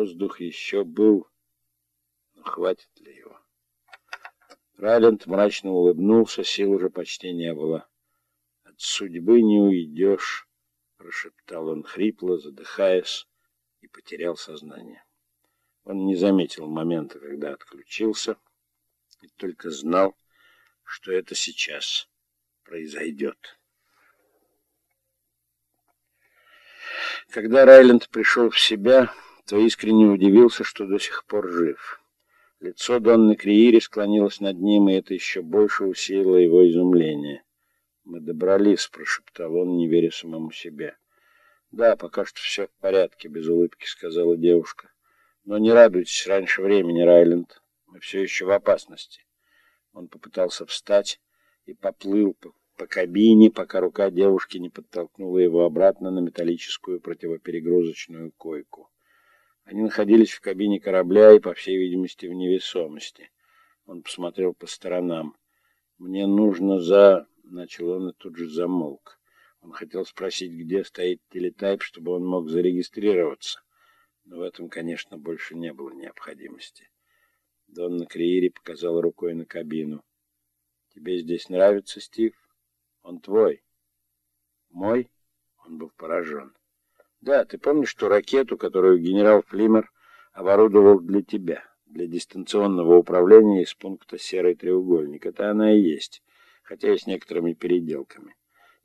Воздух еще был, но хватит ли его? Райленд мрачно улыбнулся, сил уже почти не было. «От судьбы не уйдешь», — прошептал он хрипло, задыхаясь, и потерял сознание. Он не заметил момента, когда отключился, и только знал, что это сейчас произойдет. Когда Райленд пришел в себя, то искренне удивился, что до сих пор жив. Лицо Донны Криири склонилось над ним, и это еще больше усилило его изумление. «Мы добрались», — прошептал он, не веря самому себе. «Да, пока что все в порядке», — без улыбки сказала девушка. «Но не радуйтесь раньше времени, Райленд. Мы все еще в опасности». Он попытался встать и поплыл по по кабине, пока рука девушки не подтолкнула его обратно на металлическую противоперегрузочную койку. Они находились в кабине корабля и, по всей видимости, в невесомости. Он посмотрел по сторонам. «Мне нужно за...» — начал он и тут же замолк. Он хотел спросить, где стоит телетайп, чтобы он мог зарегистрироваться. Но в этом, конечно, больше не было необходимости. Донна Криири показала рукой на кабину. «Тебе здесь нравится, Стив?» Он твой. Мой? Он был поражен. Да, ты помнишь ту ракету, которую генерал Флимер оборудовал для тебя, для дистанционного управления из пункта «Серый треугольник»? Это она и есть, хотя и с некоторыми переделками.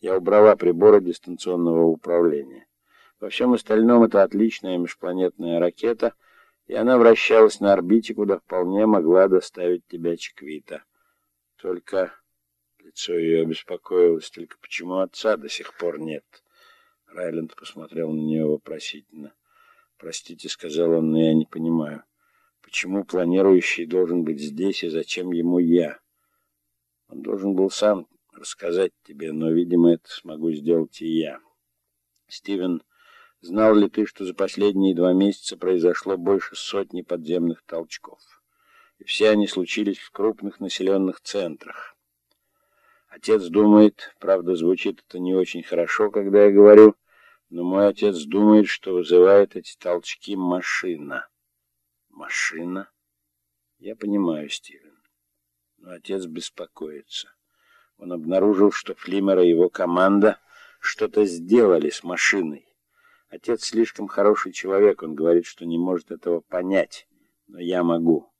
Я убрала приборы дистанционного управления. Во всем остальном это отличная межпланетная ракета, и она вращалась на орбите, куда вполне могла доставить тебя Чеквита. Только... Лицо ее обеспокоилось. Только почему отца до сих пор нет? Райленд посмотрел на нее вопросительно. «Простите», — сказал он, — «но я не понимаю. Почему планирующий должен быть здесь и зачем ему я? Он должен был сам рассказать тебе, но, видимо, это смогу сделать и я. Стивен, знал ли ты, что за последние два месяца произошло больше сотни подземных толчков? И все они случились в крупных населенных центрах. Отец думает, правда, звучит это не очень хорошо, когда я говорю, но мой отец думает, что вызывает эти толчки машина. Машина? Я понимаю, Стивен. Но отец беспокоится. Он обнаружил, что Флимер и его команда что-то сделали с машиной. Отец слишком хороший человек, он говорит, что не может этого понять, но я могу.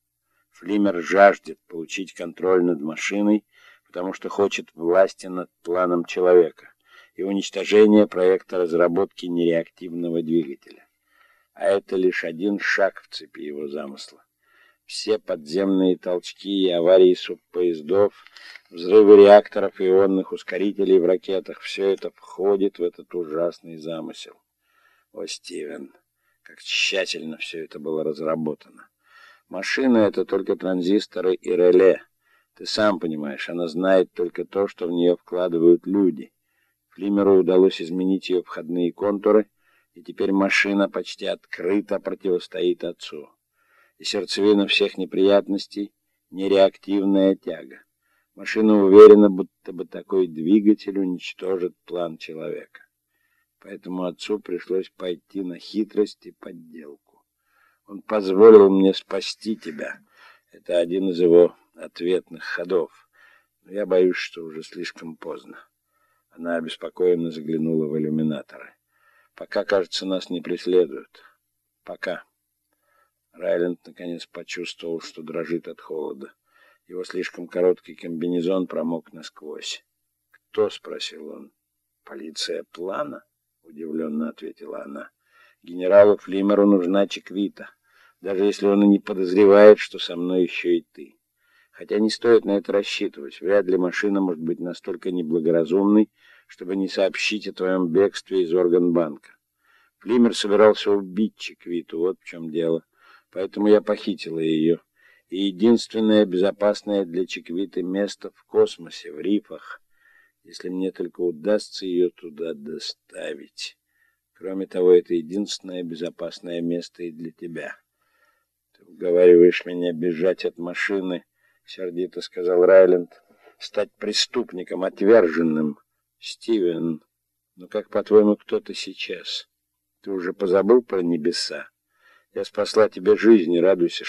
Флимер жаждет получить контроль над машиной, потому что хочет власти над планом человека и уничтожения проекта разработки нереактивного двигателя. А это лишь один шаг в цепи его замысла. Все подземные толчки и аварии субпоездов, взрывы реакторов ионных ускорителей в ракетах — все это входит в этот ужасный замысел. О, Стивен, как тщательно все это было разработано. Машина — это только транзисторы и реле — ты сам понимаешь, она знает только то, что в нее вкладывают люди. Флимеру удалось изменить ее входные контуры, и теперь машина почти открыто противостоит отцу. И сердцевина всех неприятностей — нереактивная тяга. Машина уверена, будто бы такой двигатель уничтожит план человека. Поэтому отцу пришлось пойти на хитрость и подделку. Он позволил мне спасти тебя. Это один из его ответных ходов. Но я боюсь, что уже слишком поздно. Она обеспокоенно заглянула в иллюминаторы. Пока, кажется, нас не преследуют. Пока. Райленд наконец почувствовал, что дрожит от холода. Его слишком короткий комбинезон промок насквозь. «Кто?» — спросил он. «Полиция плана?» — удивленно ответила она. «Генералу Флимеру нужна чеквита, даже если он и не подозревает, что со мной еще и ты». Хотя не стоит на это рассчитывать. Вряд ли машина может быть настолько неблагоразумной, чтобы не сообщить о твоем бегстве из органбанка. Флимер собирался убить Чеквиту, вот в чем дело. Поэтому я похитила ее. И единственное безопасное для Чеквиты место в космосе, в рифах, если мне только удастся ее туда доставить. Кроме того, это единственное безопасное место и для тебя. Ты уговариваешь меня бежать от машины, — сердито сказал Райленд, — стать преступником, отверженным. Стивен, ну как, по-твоему, кто ты сейчас? Ты уже позабыл про небеса? Я спасла тебе жизнь, и радуйся,